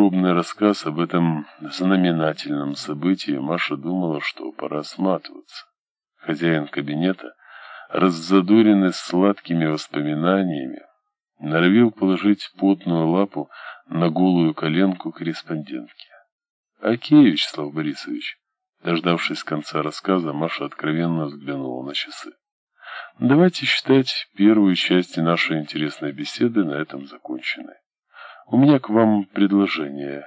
подробный рассказ об этом знаменательном событии, Маша думала, что пора сматываться. Хозяин кабинета, раззадоренный сладкими воспоминаниями, норовил положить потную лапу на голую коленку корреспондентки. «Окей, Вячеслав Борисович». Дождавшись конца рассказа, Маша откровенно взглянула на часы. «Давайте считать первую часть нашей интересной беседы на этом законченной. У меня к вам предложение.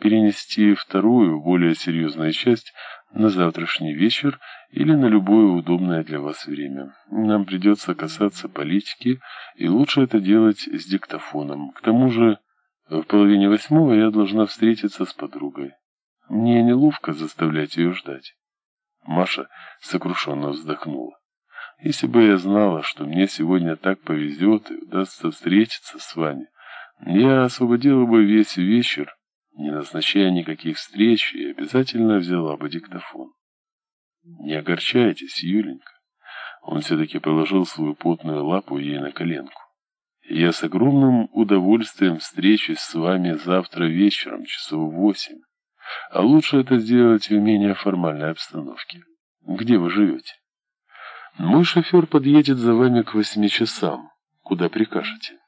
Перенести вторую, более серьезную часть на завтрашний вечер или на любое удобное для вас время. Нам придется касаться политики, и лучше это делать с диктофоном. К тому же, в половине восьмого я должна встретиться с подругой. Мне неловко заставлять ее ждать. Маша сокрушенно вздохнула. Если бы я знала, что мне сегодня так повезет и удастся встретиться с вами, я освободила бы весь вечер, не назначая никаких встреч, и обязательно взяла бы диктофон. Не огорчайтесь, Юленька. Он все-таки положил свою потную лапу ей на коленку. Я с огромным удовольствием встречусь с вами завтра вечером, часов восемь. А лучше это сделать в менее формальной обстановке. Где вы живете? Мой шофер подъедет за вами к восьми часам. Куда прикажете?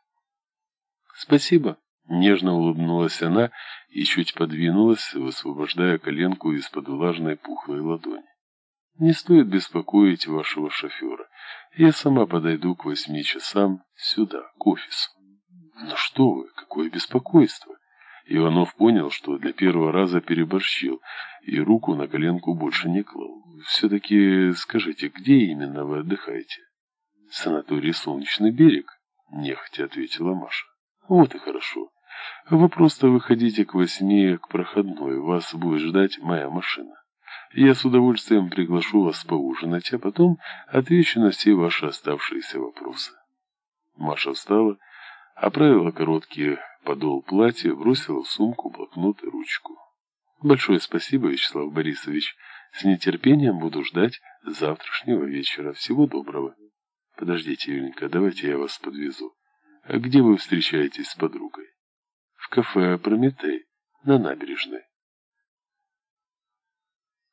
Спасибо. Нежно улыбнулась она и чуть подвинулась, высвобождая коленку из-под влажной пухлой ладони. Не стоит беспокоить вашего шофера. Я сама подойду к восьми часам сюда, к офису. Ну что вы, какое беспокойство! Иванов понял, что для первого раза переборщил, и руку на коленку больше не клал. «Все-таки скажите, где именно вы отдыхаете?» «Санаторий «Солнечный берег», — нехотя ответила Маша. «Вот и хорошо. Вы просто выходите к восьми к проходной, вас будет ждать моя машина. Я с удовольствием приглашу вас поужинать, а потом отвечу на все ваши оставшиеся вопросы». Маша встала, оправила короткие подол платья, бросила в сумку блокнот и ручку. Большое спасибо, Вячеслав Борисович. С нетерпением буду ждать завтрашнего вечера. Всего доброго. Подождите, Юленька, давайте я вас подвезу. Где вы встречаетесь с подругой? В кафе «Прометей» на набережной.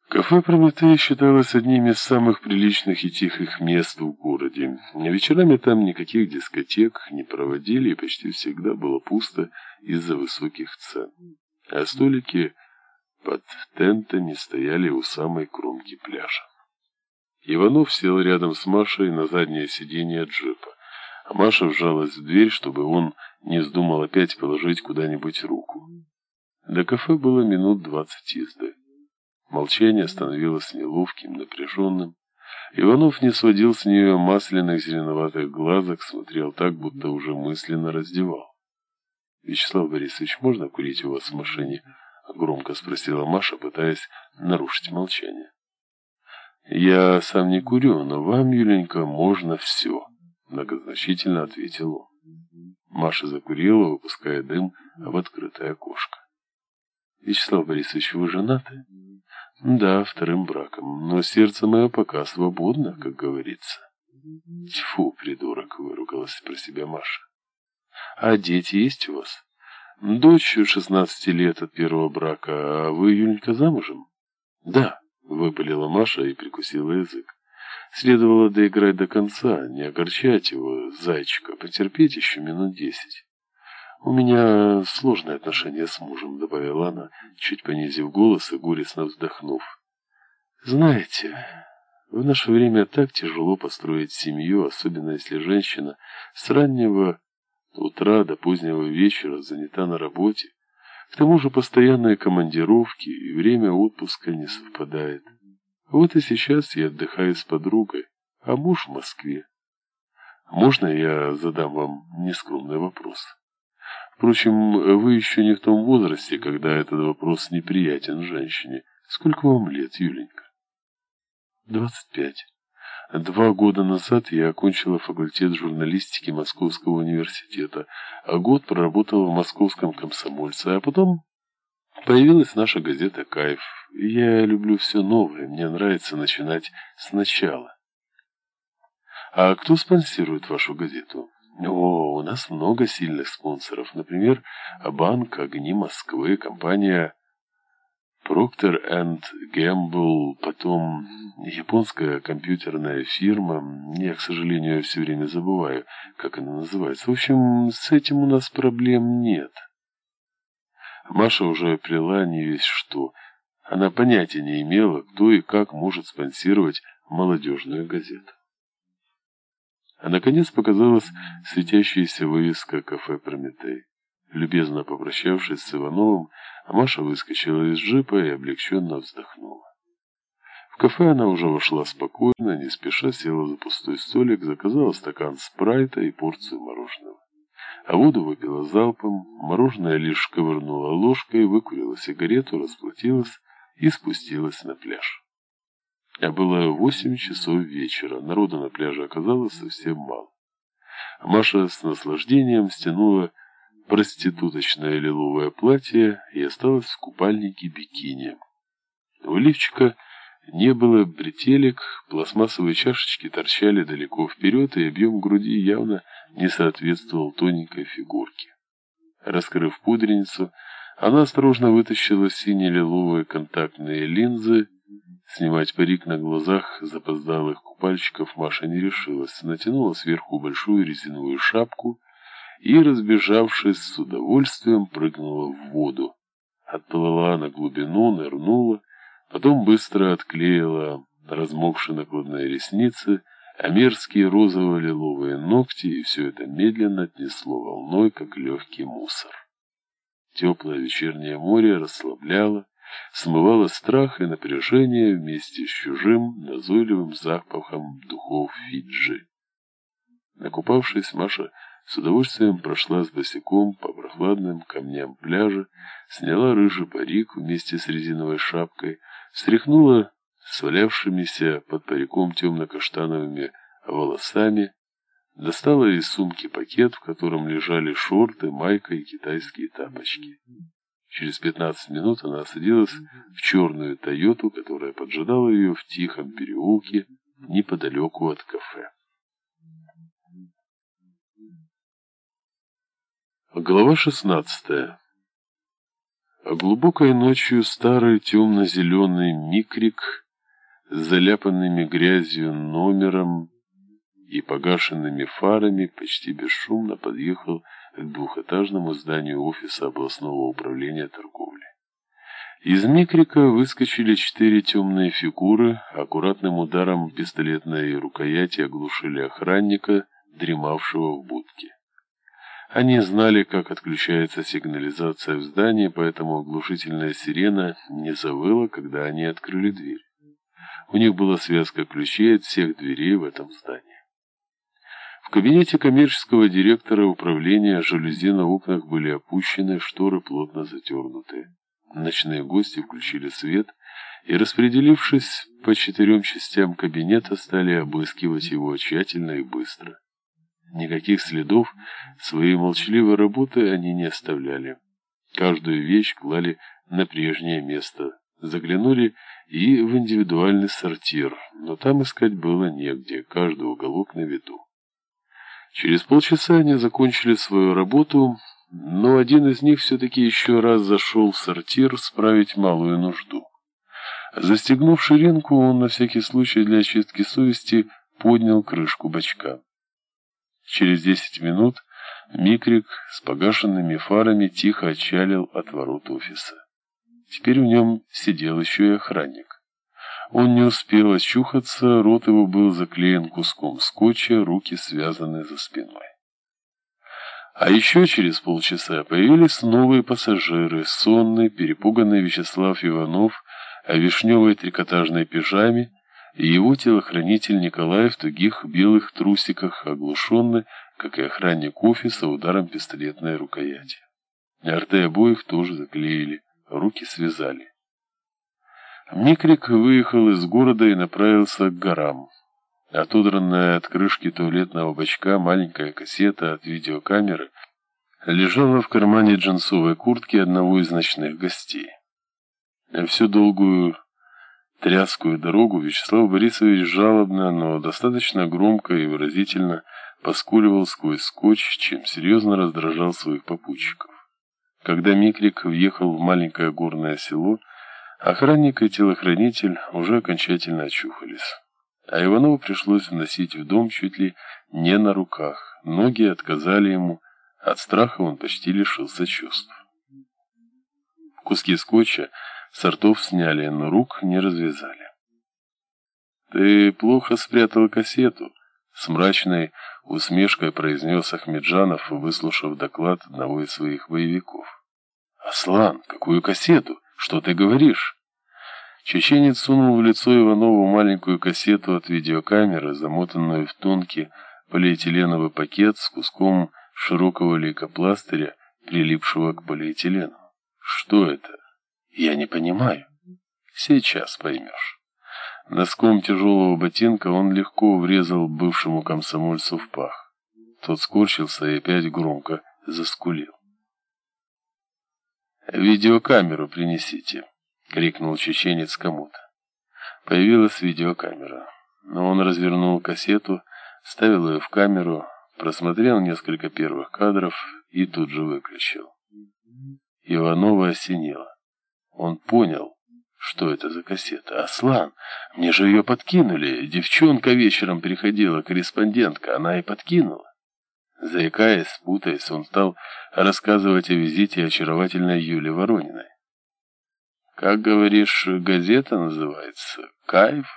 Кафе «Прометей» считалось одним из самых приличных и тихих мест в городе. Вечерами там никаких дискотек не проводили, и почти всегда было пусто из-за высоких цен. А столики под тентами стояли у самой кромки пляжа. Иванов сел рядом с Машей на заднее сиденье джипа, а Маша вжалась в дверь, чтобы он не вздумал опять положить куда-нибудь руку. До кафе было минут двадцать езды. Молчание становилось неловким, напряженным. Иванов не сводил с нее масляных зеленоватых глазок, смотрел так, будто уже мысленно раздевал. «Вячеслав Борисович, можно курить у вас в машине?» — громко спросила Маша, пытаясь нарушить молчание. «Я сам не курю, но вам, Юленька, можно все», — многозначительно ответил он. Маша закурила, выпуская дым в открытое окошко. «Вячеслав Борисович, вы женаты?» Да, вторым браком, но сердце мое пока свободно, как говорится. Тьфу, придурок, выругалась про себя Маша. А дети есть у вас? Дочь шестнадцати лет от первого брака, а вы, Юленька, замужем? Да, выпалила Маша и прикусила язык. Следовало доиграть до конца, не огорчать его, зайчика, потерпеть еще минут десять. «У меня сложные отношения с мужем», — добавила она, чуть понизив голос и горестно вздохнув. «Знаете, в наше время так тяжело построить семью, особенно если женщина с раннего утра до позднего вечера занята на работе. К тому же постоянные командировки и время отпуска не совпадает. Вот и сейчас я отдыхаю с подругой, а муж в Москве. Можно я задам вам нескромный вопрос?» Впрочем, вы еще не в том возрасте, когда этот вопрос неприятен женщине. Сколько вам лет, Юленька? Двадцать пять. Два года назад я окончила факультет журналистики Московского университета, а год проработала в московском комсомольце, а потом появилась наша газета «Кайф». Я люблю все новое, мне нравится начинать сначала. А кто спонсирует вашу газету? О, у нас много сильных спонсоров. Например, Банк Огни Москвы, компания Procter Gamble, потом японская компьютерная фирма. Я, к сожалению, все время забываю, как она называется. В общем, с этим у нас проблем нет. Маша уже прила не весь что. Она понятия не имела, кто и как может спонсировать молодежную газету. А наконец показалась светящаяся вывеска кафе «Прометей». Любезно попрощавшись с Ивановым, Маша выскочила из джипа и облегченно вздохнула. В кафе она уже вошла спокойно, не спеша села за пустой столик, заказала стакан спрайта и порцию мороженого. А воду выпила залпом, мороженое лишь ковырнула ложкой, выкурила сигарету, расплатилась и спустилась на пляж. А было восемь часов вечера, народу на пляже оказалось совсем мало. Маша с наслаждением стянула проституточное лиловое платье и осталась в купальнике бикини. У лифчика не было бретелек, пластмассовые чашечки торчали далеко вперед, и объем груди явно не соответствовал тоненькой фигурке. Раскрыв пудреницу, она осторожно вытащила сине-лиловые контактные линзы Снимать парик на глазах запоздалых купальщиков Маша не решилась, натянула сверху большую резиновую шапку и, разбежавшись с удовольствием, прыгнула в воду. Отплыла на глубину, нырнула, потом быстро отклеила размокшие накладные ресницы, а мерзкие розово-лиловые ногти, и все это медленно отнесло волной, как легкий мусор. Теплое вечернее море расслабляло, смывала страх и напряжение вместе с чужим назойливым запахом духов Фиджи. Накупавшись, Маша с удовольствием прошла с босиком по прохладным камням пляжа, сняла рыжий парик вместе с резиновой шапкой, свалявшимися под париком темно-каштановыми волосами, достала из сумки пакет, в котором лежали шорты, майка и китайские тапочки. Через пятнадцать минут она садилась в черную «Тойоту», которая поджидала ее в тихом переулке неподалеку от кафе. Глава шестнадцатая. Глубокой ночью старый темно-зеленый микрик с заляпанными грязью номером и погашенными фарами почти бесшумно подъехал к двухэтажному зданию офиса областного управления торговли. Из микрика выскочили четыре темные фигуры, аккуратным ударом пистолетной рукояти оглушили охранника, дремавшего в будке. Они знали, как отключается сигнализация в здании, поэтому оглушительная сирена не завыла, когда они открыли дверь. У них была связка ключей от всех дверей в этом здании. В кабинете коммерческого директора управления жалюзи на окнах были опущены, шторы плотно затернуты. Ночные гости включили свет и, распределившись по четырем частям кабинета, стали обыскивать его тщательно и быстро. Никаких следов своей молчаливой работы они не оставляли. Каждую вещь клали на прежнее место. Заглянули и в индивидуальный сортир, но там искать было негде, каждый уголок на виду. Через полчаса они закончили свою работу, но один из них все-таки еще раз зашел в сортир справить малую нужду. Застегнув ширинку, он на всякий случай для очистки совести поднял крышку бачка. Через десять минут Микрик с погашенными фарами тихо отчалил от ворот офиса. Теперь в нем сидел еще и охранник. Он не успел очухаться, рот его был заклеен куском скотча, руки связаны за спиной. А еще через полчаса появились новые пассажиры, сонный, перепуганный Вячеслав Иванов о вишневой трикотажной пижаме и его телохранитель Николай в тугих белых трусиках, оглушенный, как и охранник офиса, ударом пистолетной рукояти. Рты обоих тоже заклеили, руки связали. Микрик выехал из города и направился к горам. Отодранная от крышки туалетного бачка маленькая кассета от видеокамеры лежала в кармане джинсовой куртки одного из ночных гостей. Всю долгую тряскую дорогу Вячеслав Борисович жалобно, но достаточно громко и выразительно поскуливал сквозь скотч, чем серьезно раздражал своих попутчиков. Когда Микрик въехал в маленькое горное село, охранник и телохранитель уже окончательно очухались. А Иванову пришлось вносить в дом чуть ли не на руках. Ноги отказали ему, от страха он почти лишился чувств. Куски скотча сортов сняли, но рук не развязали. «Ты плохо спрятал кассету», — с мрачной усмешкой произнес Ахмеджанов, выслушав доклад одного из своих боевиков. «Аслан, какую кассету? Что ты говоришь?» Чеченец сунул в лицо Иванову маленькую кассету от видеокамеры, замотанную в тонкий полиэтиленовый пакет с куском широкого лейкопластыря, прилипшего к полиэтилену. «Что это?» «Я не понимаю». «Сейчас поймешь». Носком тяжелого ботинка он легко врезал бывшему комсомольцу в пах. Тот скорчился и опять громко заскулил. «Видеокамеру принесите», — крикнул чеченец кому-то. Появилась видеокамера, но он развернул кассету, ставил ее в камеру, просмотрел несколько первых кадров и тут же выключил. Иванова осенило. Он понял, что это за кассета? Аслан, мне же ее подкинули. Девчонка вечером приходила, корреспондентка, она и подкинула. Заикаясь, спутаясь, он стал рассказывать о визите очаровательной Юли Ворониной. Как говоришь, газета называется? Кайф?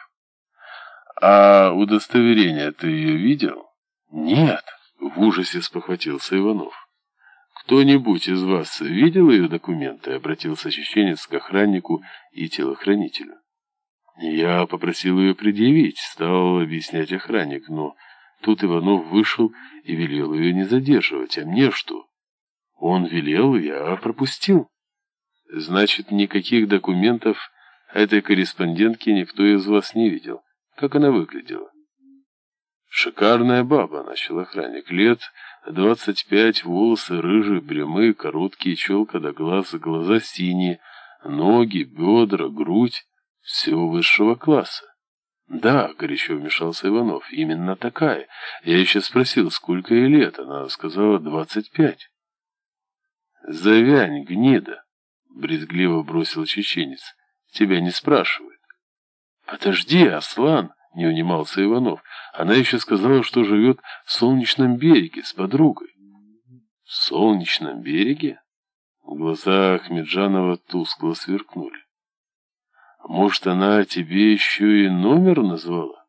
А удостоверение ты ее видел? Нет, в ужасе спохватился Иванов. «Кто-нибудь из вас видел ее документы?» — обратился чеченец к охраннику и телохранителю. Я попросил ее предъявить, стал объяснять охранник, но тут Иванов вышел и велел ее не задерживать. А мне что? Он велел, я пропустил. Значит, никаких документов этой корреспондентки никто из вас не видел. Как она выглядела? Шикарная баба, начал охранник, лет... Двадцать пять, волосы рыжие, прямые, короткие, челка до глаз, глаза синие, ноги, бедра, грудь, все высшего класса. «Да», — горячо вмешался Иванов, — «именно такая. Я еще спросил, сколько ей лет. Она сказала, двадцать пять». «Завянь, гнида», — брезгливо бросил чеченец. «Тебя не спрашивают». «Подожди, Аслан», — не унимался Иванов. Она еще сказала, что живет в Солнечном береге с подругой. В Солнечном береге? В глазах Меджанова тускло сверкнули. Может, она тебе еще и номер назвала?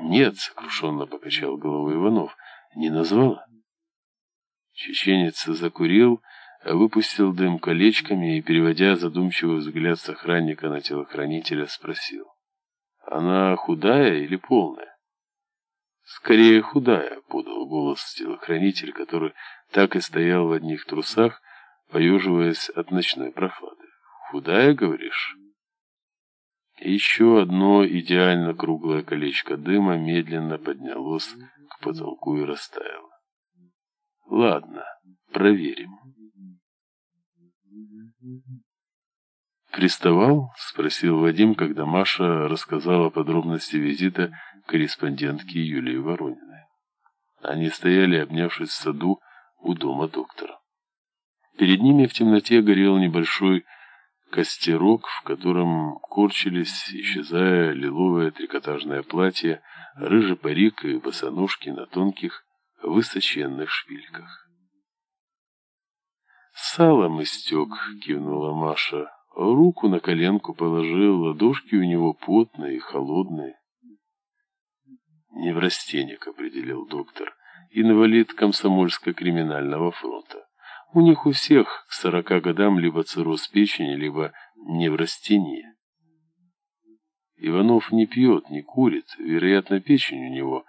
Нет, сокрушенно покачал головой Иванов, не назвала. Чеченец закурил, выпустил дым колечками и, переводя задумчивый взгляд с охранника на телохранителя, спросил. Она худая или полная? «Скорее худая», — подал голос телохранитель, который так и стоял в одних трусах, поеживаясь от ночной прохлады. «Худая, говоришь?» Еще одно идеально круглое колечко дыма медленно поднялось к потолку и растаяло. «Ладно, проверим». «Приставал?» — спросил Вадим, когда Маша рассказала подробности визита корреспондентки Юлии Ворониной. Они стояли, обнявшись в саду у дома доктора. Перед ними в темноте горел небольшой костерок, в котором корчились, исчезая лиловое трикотажное платье, рыжий парик и босоножки на тонких высоченных шпильках. «Салом истек», — кивнула Маша. Руку на коленку положил, ладошки у него потные и холодные. Неврастенник, определил доктор, инвалид комсомольско-криминального фронта. У них у всех к сорока годам либо цирроз печени, либо неврастения. Иванов не пьет, не курит, вероятно, печень у него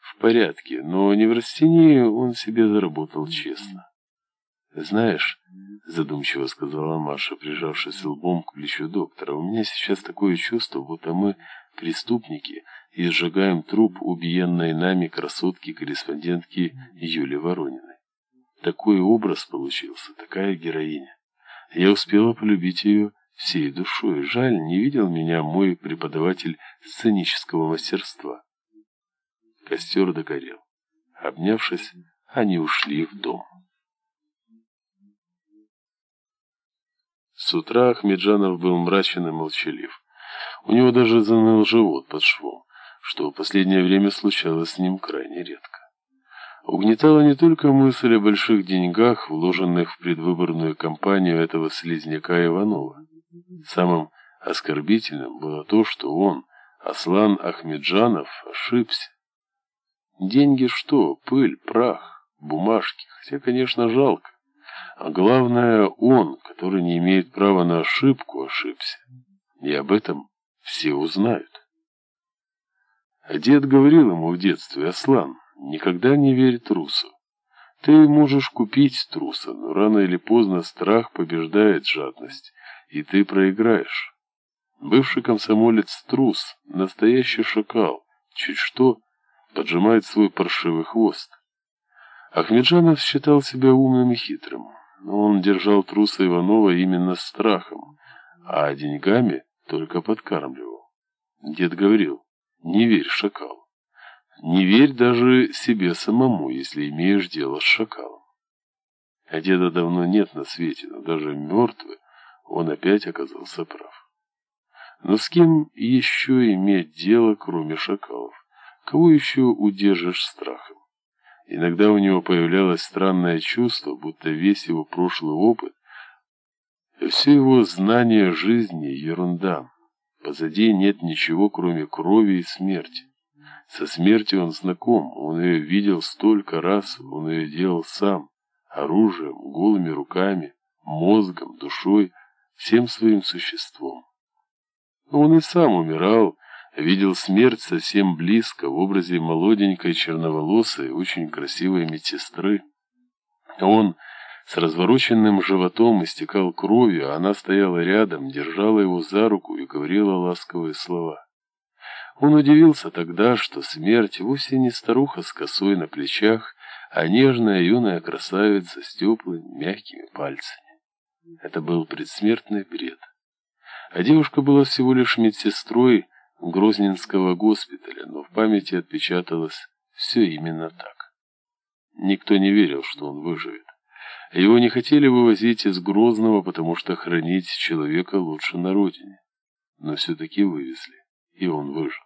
в порядке, но неврастению он себе заработал честно. «Знаешь», — задумчиво сказала Маша, прижавшись лбом к плечу доктора, «у меня сейчас такое чувство, будто мы преступники и сжигаем труп убиенной нами красотки-корреспондентки Юли Ворониной. Такой образ получился, такая героиня. Я успела полюбить ее всей душой. Жаль, не видел меня мой преподаватель сценического мастерства». Костер догорел. Обнявшись, они ушли в дом. С утра Ахмеджанов был мрачен и молчалив. У него даже заныл живот под швом, что в последнее время случалось с ним крайне редко. Угнетала не только мысль о больших деньгах, вложенных в предвыборную кампанию этого слизняка Иванова. Самым оскорбительным было то, что он, Аслан Ахмеджанов, ошибся. Деньги что? Пыль, прах, бумажки, хотя, конечно, жалко. А главное, он, который не имеет права на ошибку, ошибся. И об этом все узнают. А дед говорил ему в детстве, Аслан, никогда не верь трусу. Ты можешь купить труса, но рано или поздно страх побеждает жадность, и ты проиграешь. Бывший комсомолец трус, настоящий шакал, чуть что поджимает свой паршивый хвост. Ахмеджанов считал себя умным и хитрым, но он держал труса Иванова именно страхом, а деньгами только подкармливал. Дед говорил, не верь, шакал. Не верь даже себе самому, если имеешь дело с шакалом. А деда давно нет на свете, но даже мертвый он опять оказался прав. Но с кем еще иметь дело, кроме шакалов? Кого еще удержишь страхом? Иногда у него появлялось странное чувство, будто весь его прошлый опыт, все его знание жизни — ерунда. Позади нет ничего, кроме крови и смерти. Со смертью он знаком, он ее видел столько раз, он ее делал сам, оружием, голыми руками, мозгом, душой, всем своим существом. Он и сам умирал, видел смерть совсем близко в образе молоденькой черноволосой, очень красивой медсестры. Он с развороченным животом истекал кровью, а она стояла рядом, держала его за руку и говорила ласковые слова. Он удивился тогда, что смерть вовсе не старуха с косой на плечах, а нежная юная красавица с теплыми мягкими пальцами. Это был предсмертный бред. А девушка была всего лишь медсестрой Грозненского госпиталя, но в памяти отпечаталось все именно так. Никто не верил, что он выживет. Его не хотели вывозить из Грозного, потому что хранить человека лучше на родине. Но все-таки вывезли, и он выжил.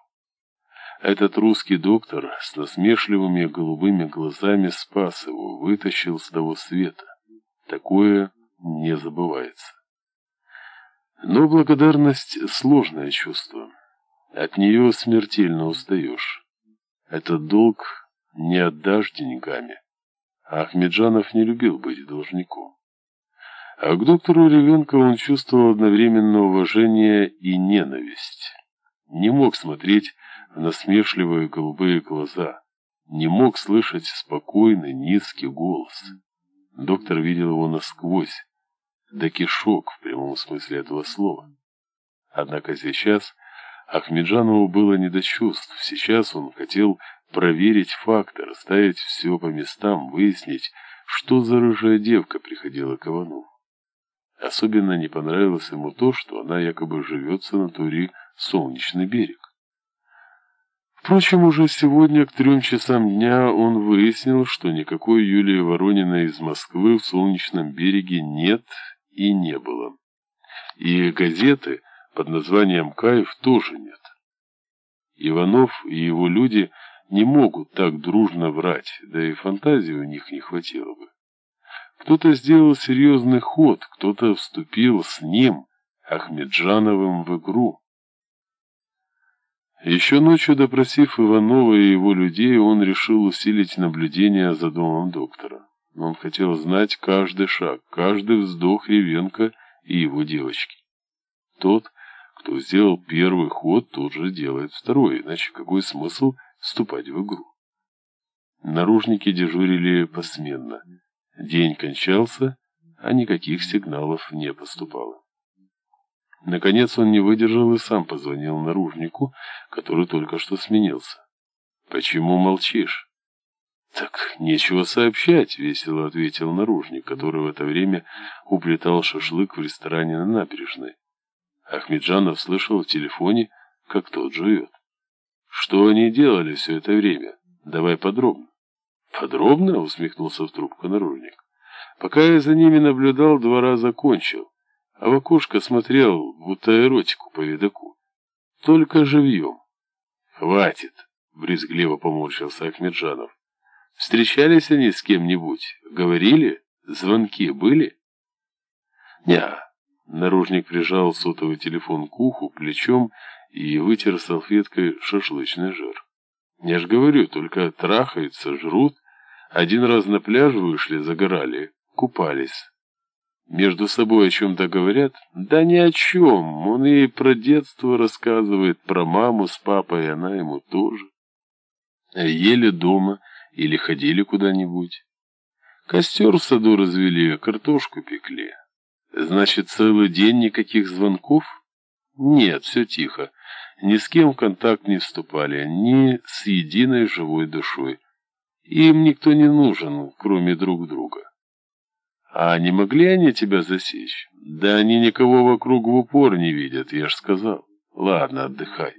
Этот русский доктор с насмешливыми голубыми глазами спас его, вытащил с того света. Такое не забывается. Но благодарность — сложное чувство. От нее смертельно устаешь. Этот долг не отдашь деньгами. Ахмеджанов не любил быть должником. А к доктору Ревенко он чувствовал одновременно уважение и ненависть. Не мог смотреть насмешливые голубые глаза, не мог слышать спокойный низкий голос. Доктор видел его насквозь, до кишок в прямом смысле этого слова. Однако сейчас Ахмеджанову было не до чувств, сейчас он хотел проверить факты, расставить все по местам, выяснить, что за рыжая девка приходила к Иванову. Особенно не понравилось ему то, что она якобы живет в санатории «Солнечный берег». Впрочем, уже сегодня к трем часам дня он выяснил, что никакой Юлии Ворониной из Москвы в Солнечном береге нет и не было. И газеты под названием «Кайф» тоже нет. Иванов и его люди – не могут так дружно врать, да и фантазии у них не хватило бы. Кто-то сделал серьезный ход, кто-то вступил с ним, Ахмеджановым, в игру. Еще ночью, допросив Иванова и его людей, он решил усилить наблюдение за домом доктора. Он хотел знать каждый шаг, каждый вздох Ревенко и его девочки. Тот, кто сделал первый ход, тот же делает второй, иначе какой смысл вступать в игру. Наружники дежурили посменно. День кончался, а никаких сигналов не поступало. Наконец он не выдержал и сам позвонил наружнику, который только что сменился. «Почему молчишь?» «Так нечего сообщать», — весело ответил наружник, который в это время уплетал шашлык в ресторане на набережной. Ахмеджанов слышал в телефоне, как тот жует. Что они делали все это время? Давай подробно. Подробно усмехнулся в трубку наружник. Пока я за ними наблюдал, два раза кончил, а в окошко смотрел, будто эротику по видаку. Только живьем. Хватит, брезгливо поморщился Ахмеджанов. Встречались они с кем-нибудь? Говорили? Звонки были? Ня. Наружник прижал сотовый телефон к уху плечом и вытер салфеткой шашлычный жир. Я ж говорю, только трахаются, жрут. Один раз на пляж вышли, загорали, купались. Между собой о чем-то говорят? Да ни о чем. Он ей про детство рассказывает, про маму с папой, она ему тоже. Ели дома или ходили куда-нибудь. Костер в саду развели, картошку пекли. Значит, целый день никаких звонков? Нет, все тихо. Ни с кем в контакт не вступали, ни с единой живой душой. Им никто не нужен, кроме друг друга. А не могли они тебя засечь? Да они никого вокруг в упор не видят, я ж сказал. Ладно, отдыхай.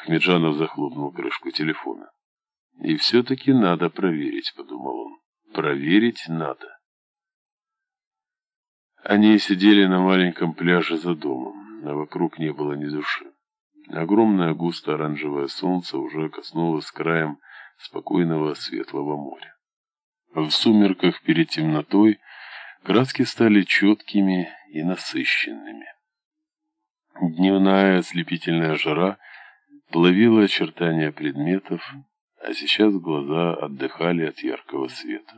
Ахмеджанов захлопнул крышку телефона. И все-таки надо проверить, подумал он. Проверить надо. Они сидели на маленьком пляже за домом, а вокруг не было ни души. Огромное густо-оранжевое солнце уже коснулось краем спокойного светлого моря. В сумерках перед темнотой Краски стали четкими и насыщенными. Дневная ослепительная жара плавила очертания предметов, а сейчас глаза отдыхали от яркого света.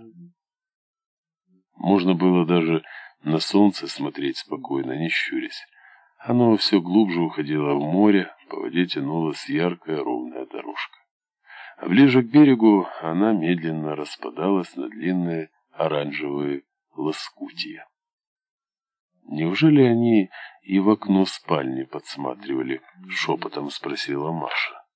Можно было даже на солнце смотреть спокойно, не щурясь. Оно все глубже уходило в море, по воде тянулась яркая ровная дорожка. А ближе к берегу она медленно распадалась на длинные оранжевые лоскутия. Неужели они и в окно спальни подсматривали? Шепотом спросила Маша.